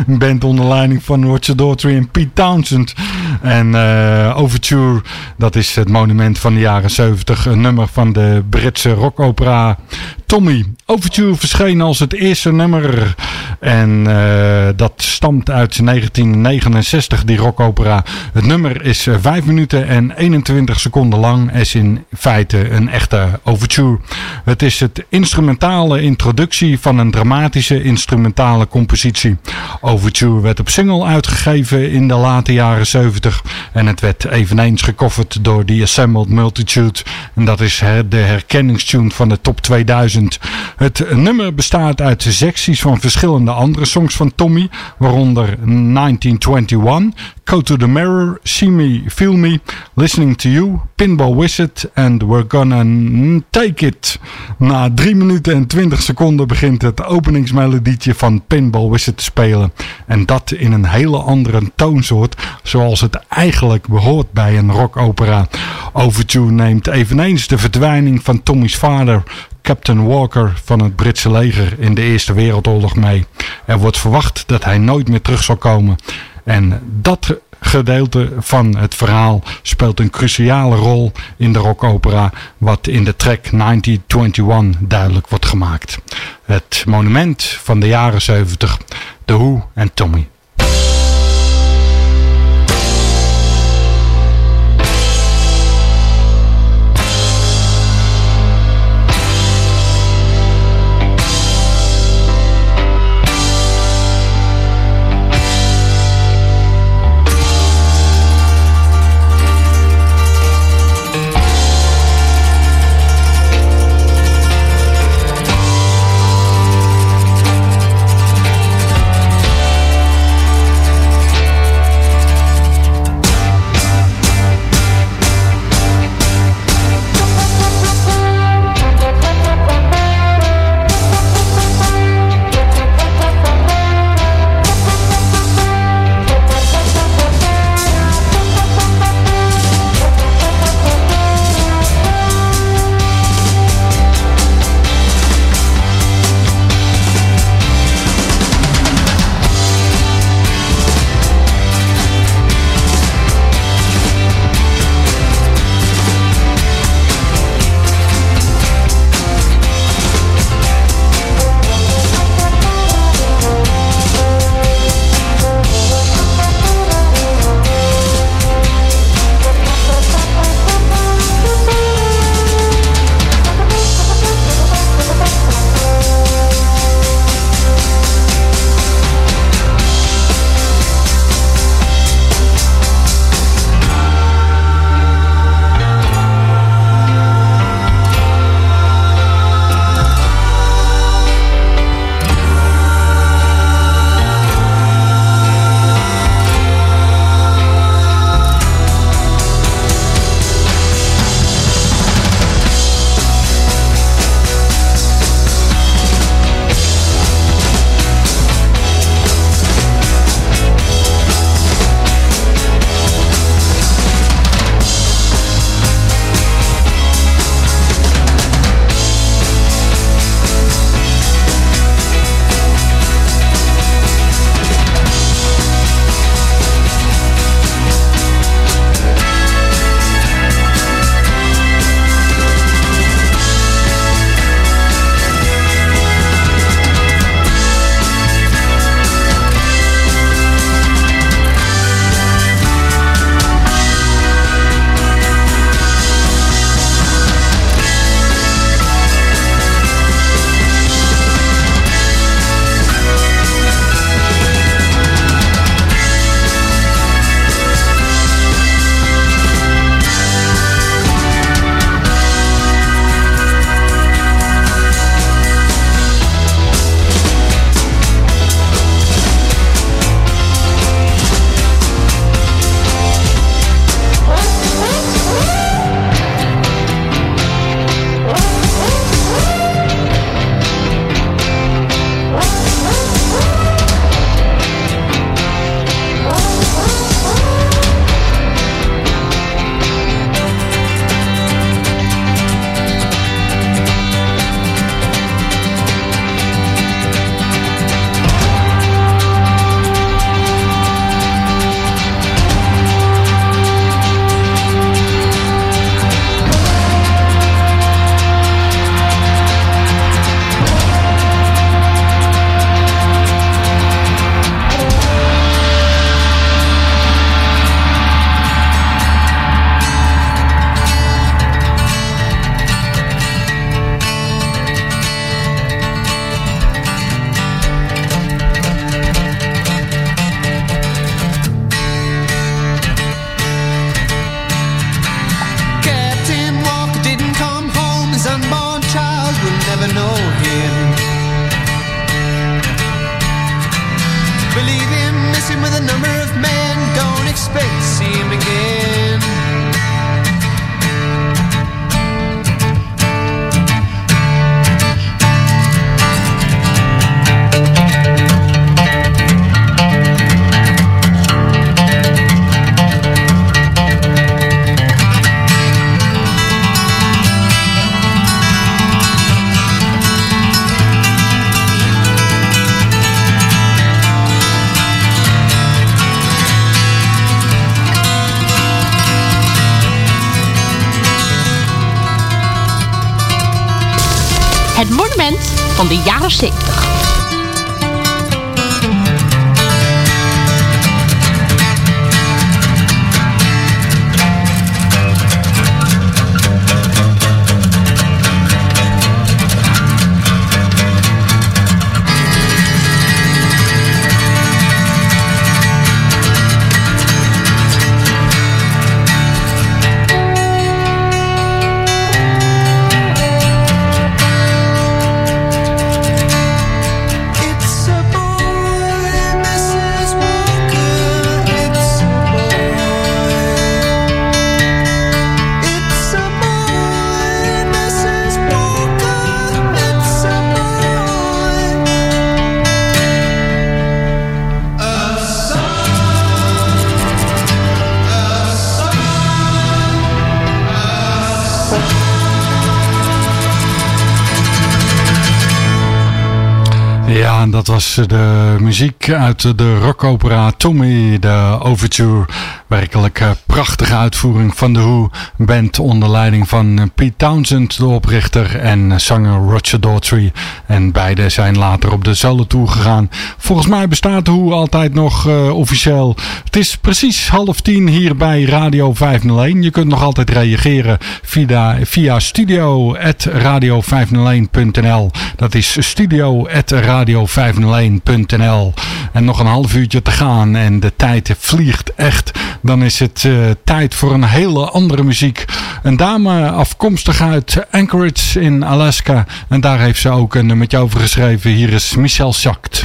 Een band onder leiding van Roger Daughtry en Pete Townsend. En eh, Overture, dat is het monument van de jaren 70. Een nummer van de Britse rockopera Tommy. Overture verscheen als het eerste nummer. En eh, dat stamt uit 1969, die rockopera. Het nummer is eh, 5 minuten en 21 seconden lang. Is in feite een echte overture. Het is het instrumentale introductie van een dramatische instrumentale compositie. Overture werd op single uitgegeven in de late jaren 70 en het werd eveneens gecoverd door The Assembled Multitude. En dat is de herkenningstune van de top 2000. Het nummer bestaat uit secties van verschillende andere songs van Tommy, waaronder 1921, Go to the Mirror, See Me, Feel Me, Listening to You, Pinball Wizard and We're Gonna Take It. Na 3 minuten en 20 seconden begint het openingsmelodietje van Pinball Wizard te spelen. En dat in een hele andere toonsoort, zoals het eigenlijk behoort bij een rockopera. Overture neemt eveneens de verdwijning van Tommy's vader, Captain Walker van het Britse leger in de Eerste Wereldoorlog mee. Er wordt verwacht dat hij nooit meer terug zal komen. En dat gedeelte van het verhaal speelt een cruciale rol in de rockopera, wat in de track 1921 duidelijk wordt gemaakt. Het monument van de jaren 70, The Who en Tommy. was de muziek uit de rockopera Tommy, de Overture. Werkelijk eh, prachtige uitvoering van de hoe Band onder leiding van Pete Townsend, de oprichter en zanger Roger Daughtry. En beide zijn later op de solo tour gegaan. Volgens mij bestaat de hoe altijd nog eh, officieel. Het is precies half tien hier bij Radio 501. Je kunt nog altijd reageren via, via studio.radio501.nl dat is studio.radio501.nl. En nog een half uurtje te gaan en de tijd vliegt echt. Dan is het eh, tijd voor een hele andere muziek. Een dame afkomstig uit Anchorage in Alaska. En daar heeft ze ook een nummertje over geschreven. Hier is Michel Schacht.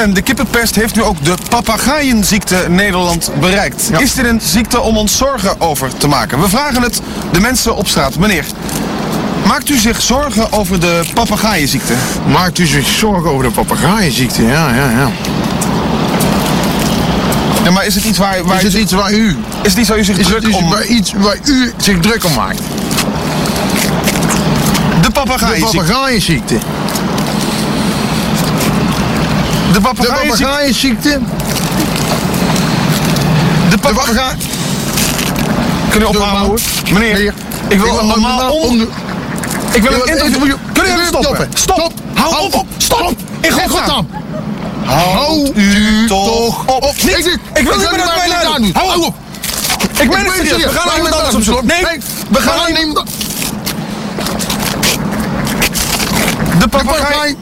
En de kippenpest heeft nu ook de papegaaienziekte Nederland bereikt. Is dit een ziekte om ons zorgen over te maken? We vragen het de mensen op straat. Meneer, Maakt u zich zorgen over de papegaaienziekte? Maakt u zich zorgen over de papegaaienziekte? Ja, ja, ja. Ja, maar is het iets waar, waar... Is het iets waar u... Is het iets waar u zich is druk het om... Iets waar u zich druk om maakt? De papegaaienziekte. De papegaaienziekte. De papegaaienziekte. De papegaai... Kunnen we ophalen, hoor. Meneer, Meneer, ik wil, ik wil normaal onder... Ik wil een interview... Kunnen jullie stoppen? Stop! Stop. Hou, Hou op. op! Stop! In godsnaam! Hou u toch op! op. Niet. Ik, ik wil niet meer naar mij luisteren! Hou op! Ik ben het serieus! We gaan naar iemand anders op zoek! Nee! We gaan naar iemand... De papegaai...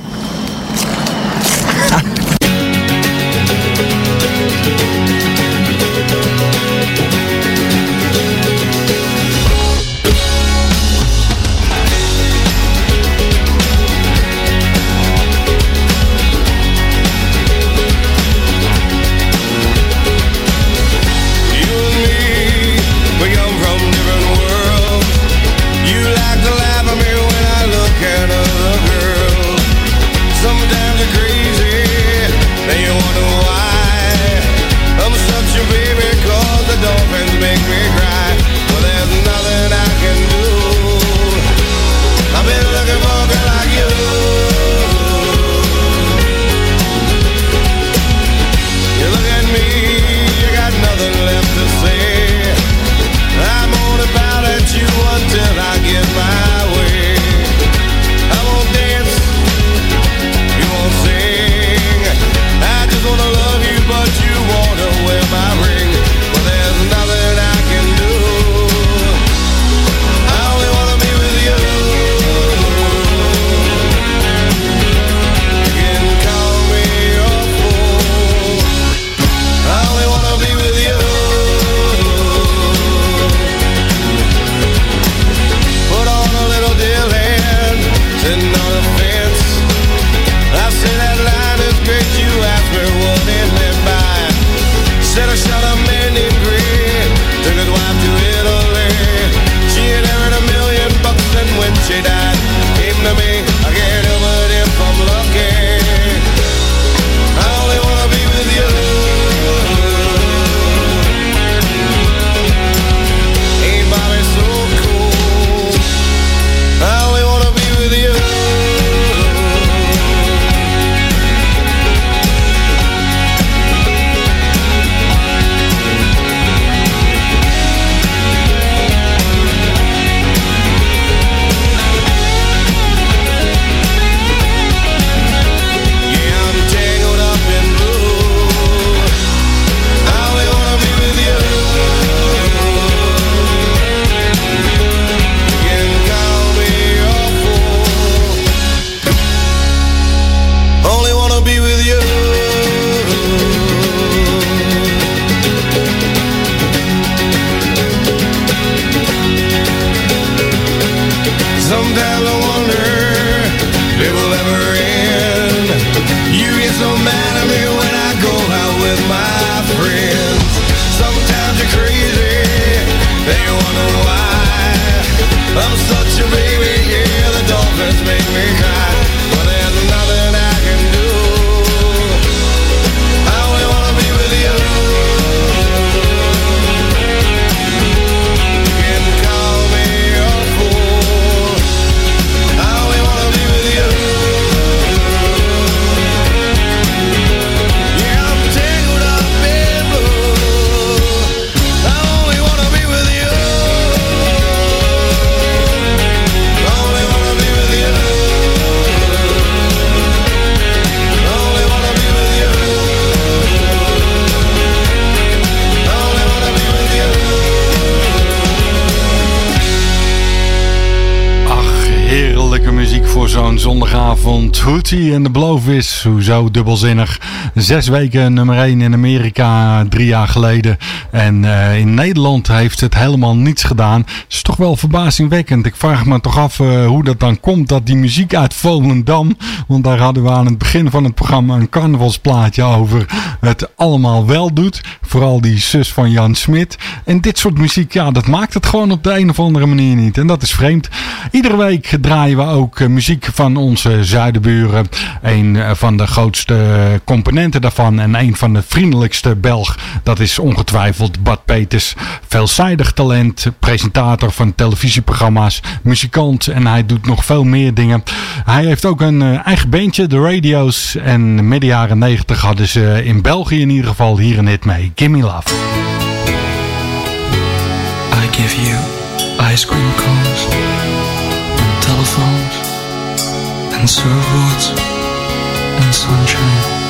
zondagavond. Hootie en de Blowfish. Hoezo dubbelzinnig. Zes weken nummer 1 in Amerika drie jaar geleden. En eh, in Nederland heeft het helemaal niets gedaan. Is toch wel verbazingwekkend. Ik vraag me toch af eh, hoe dat dan komt dat die muziek uit Volendam. Want daar hadden we aan het begin van het programma een carnavalsplaatje over. Het allemaal wel doet. Vooral die zus van Jan Smit. En dit soort muziek, ja, dat maakt het gewoon op de een of andere manier niet. En dat is vreemd. Iedere week draaien we ook eh, muziek van onze zuidenburen. Een eh, van de grootste componenten daarvan en een van de vriendelijkste Belg. Dat is ongetwijfeld Bad Peters. Veelzijdig talent, presentator van televisieprogramma's, muzikant en hij doet nog veel meer dingen. Hij heeft ook een eh, eigen bandje, de Radio's. En midden jaren 90 hadden ze in België in ieder geval hier een hit mee. Gimme Love. I give you ice cream cones and and surfboards and sunshine.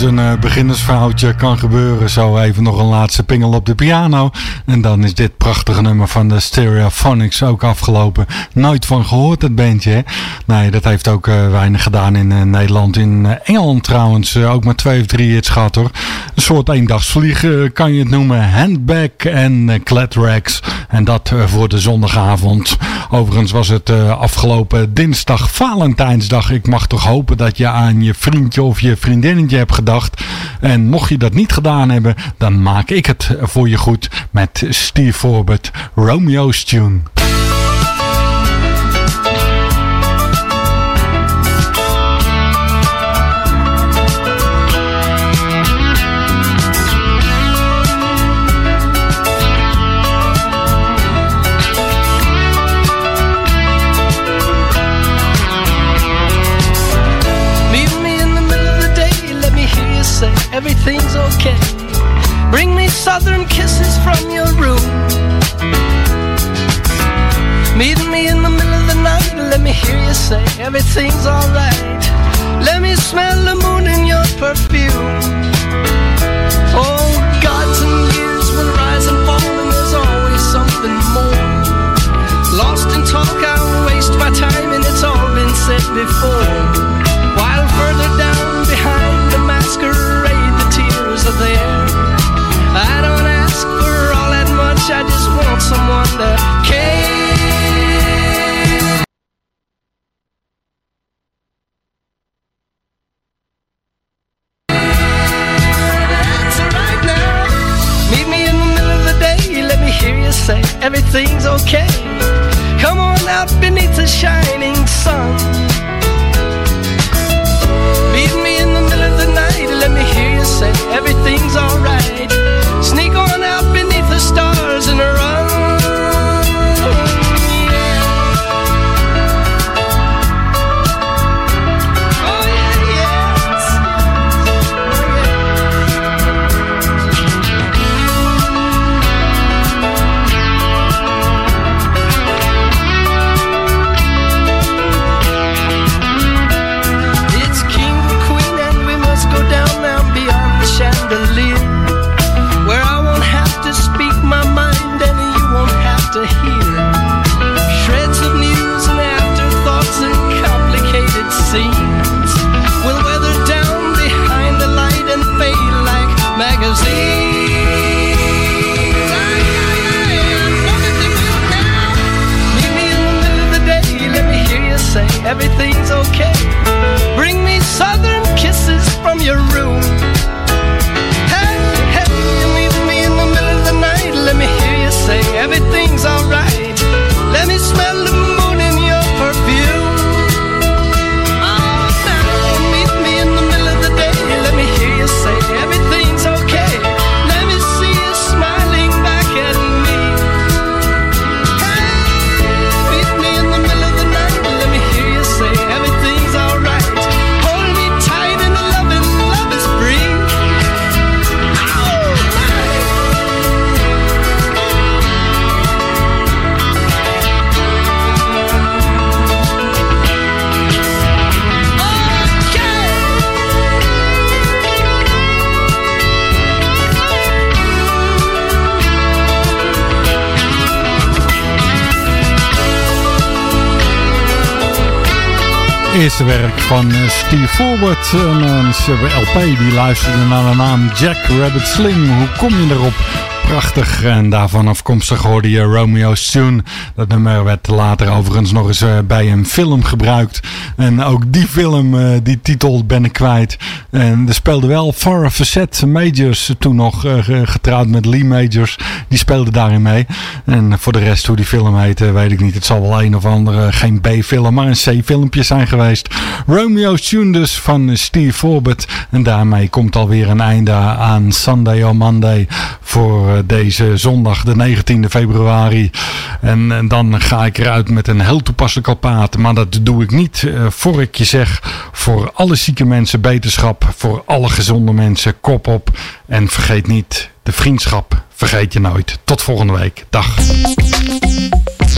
Een eh, beginnersfoutje. Kan gebeuren. Zo even nog een laatste pingel op de piano. En dan is dit prachtige nummer van de Stereophonics ook afgelopen. Nooit van gehoord, het bandje. Nee, dat heeft ook eh, weinig gedaan in eh, Nederland. In Engeland trouwens ook maar twee of drie hits gehad hoor. Een soort eendagsvlieg kan je het noemen. Handbag en uh, Cladrax. En dat eh, voor de zondagavond. Overigens was het eh, afgelopen dinsdag Valentijnsdag. Ik mag toch hopen dat je aan je vriendje of je vriendinnetje hebt gedacht. En mocht je dat niet gedaan hebben, dan maak ik het voor je goed met Steve Forbert, Romeo's Tune. Everything's. Bring me southern kisses from your room. Meet me in the middle of the night, let me hear you say everything's alright. Let me smell the moon in your perfume. Oh, gods and years will rise and fall, and there's always something more. Lost in talk, I'll waste my time, and it's all been said before. There. I don't ask for all that much, I just want someone to care. Meet me in the middle of the day, let me hear you say everything's okay. Come on out beneath the shining sun. Say everything's alright. Everything's eerste werk van eh, Steve Forward. En een LP die luisterde naar de naam Jack Rabbit Sling. Hoe kom je erop? Prachtig. En daarvan afkomstig hoorde je Romeo's Tune. Dat nummer werd later overigens nog eens eh, bij een film gebruikt. En ook die film, eh, die titel ben ik kwijt. En er speelde wel Farrah Fawcett Majors toen nog eh, ge- getrouwd met Lee Majors. Die speelde daarin mee. En voor de rest hoe die film heette weet ik niet. Het zal wel een of andere, geen B-film, maar een C-filmpje zijn geweest. Romeo's Tune dus van Steve Forbert. En daarmee komt alweer een einde aan Sunday or Monday voor deze zondag de 19e februari. En, en dan ga ik eruit met een heel toepasselijk alpaat. Maar dat doe ik niet eh, voor ik je zeg voor alle zieke mensen beterschap. Voor alle gezonde mensen kop op. En vergeet niet de vriendschap. Vergeet je nooit. Tot volgende week. Dag.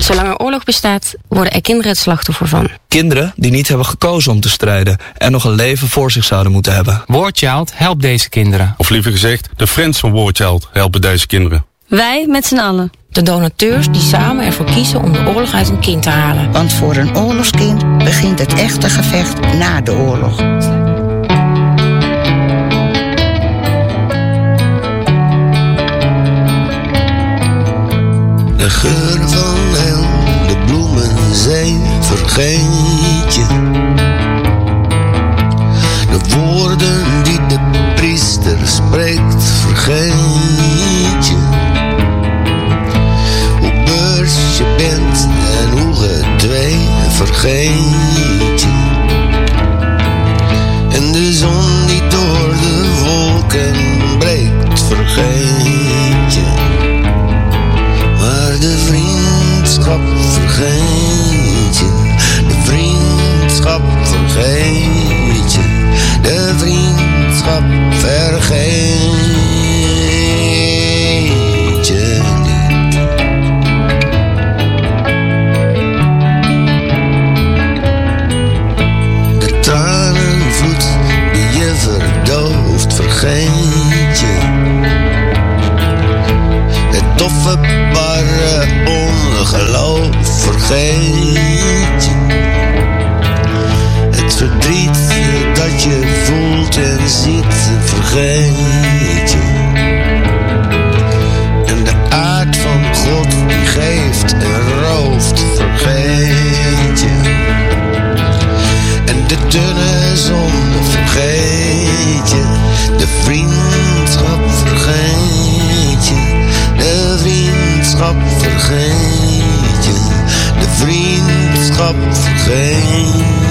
Zolang er oorlog bestaat, worden er kinderen het slachtoffer van. Kinderen die niet hebben gekozen om te strijden en nog een leven voor zich zouden moeten hebben. Warchild helpt deze kinderen. Of liever gezegd, de friends van Warchild helpen deze kinderen. Wij met z'n allen. De donateurs die samen ervoor kiezen om de oorlog uit een kind te halen. Want voor een oorlogskind begint het echte gevecht na de oorlog. De geur van heel de bloemenzee vergeet je. De woorden die de priester spreekt vergeet je. Hoe beurs je bent en hoe gedwee vergeet je. En de zon die door de wolken breekt vergeet je. Maar de vriendschap vergeet je. De vriendschap vergeet je. De vriendschap vergeet je niet. De die je verdooft vergeet Het doffe barre ongeloof vergeet. Het verdriet dat je voelt en ziet vergeet je. En de aard van God die geeft en rooft vergeet je. En de dunne vriendschap vergeet je. De vriendschap vergeet